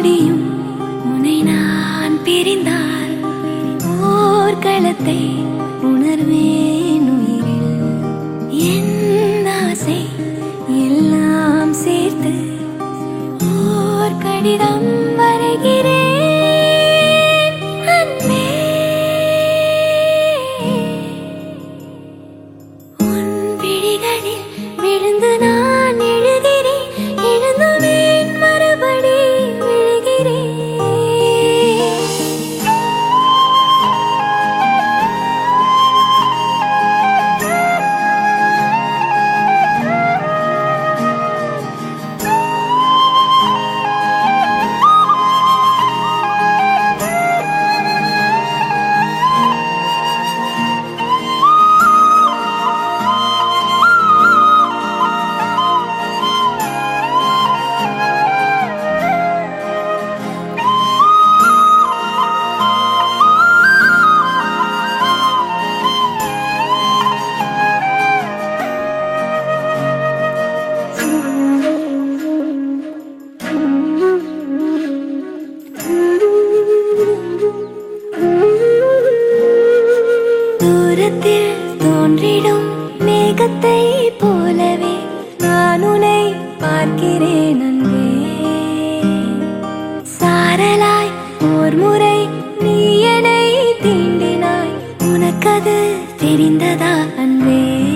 ஓடியும். உன்னை நான் பிரிந்தால் போர்க்களத்தை உணர்வேன். போலவே நான் உன்னை பார்க்கிறேன் அன்பே. சாரலாய் ஓர் முறை நீ என்னை தீண்டினாய். உனக்கது தெரிந்ததா அன்பே?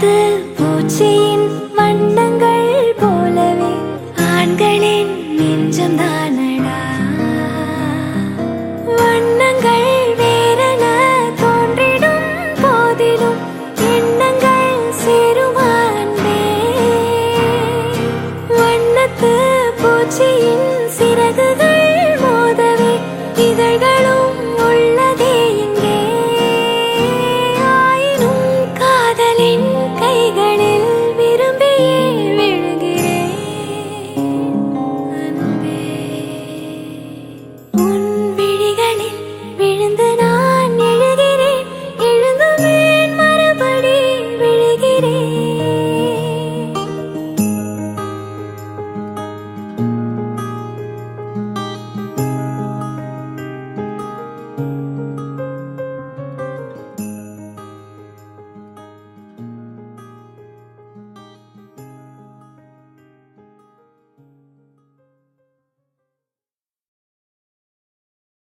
வண்ணத்து பூச்சியின் வண்ணங்கள் போலவே ஆண்களின் நெஞ்சம் தானடா. வண்ணங்கள் வேறென தோன்றிடும் போதிலும் எண்ணங்கள் சேருமா வண்ணத்து பூச்சியின் சிறகுகள்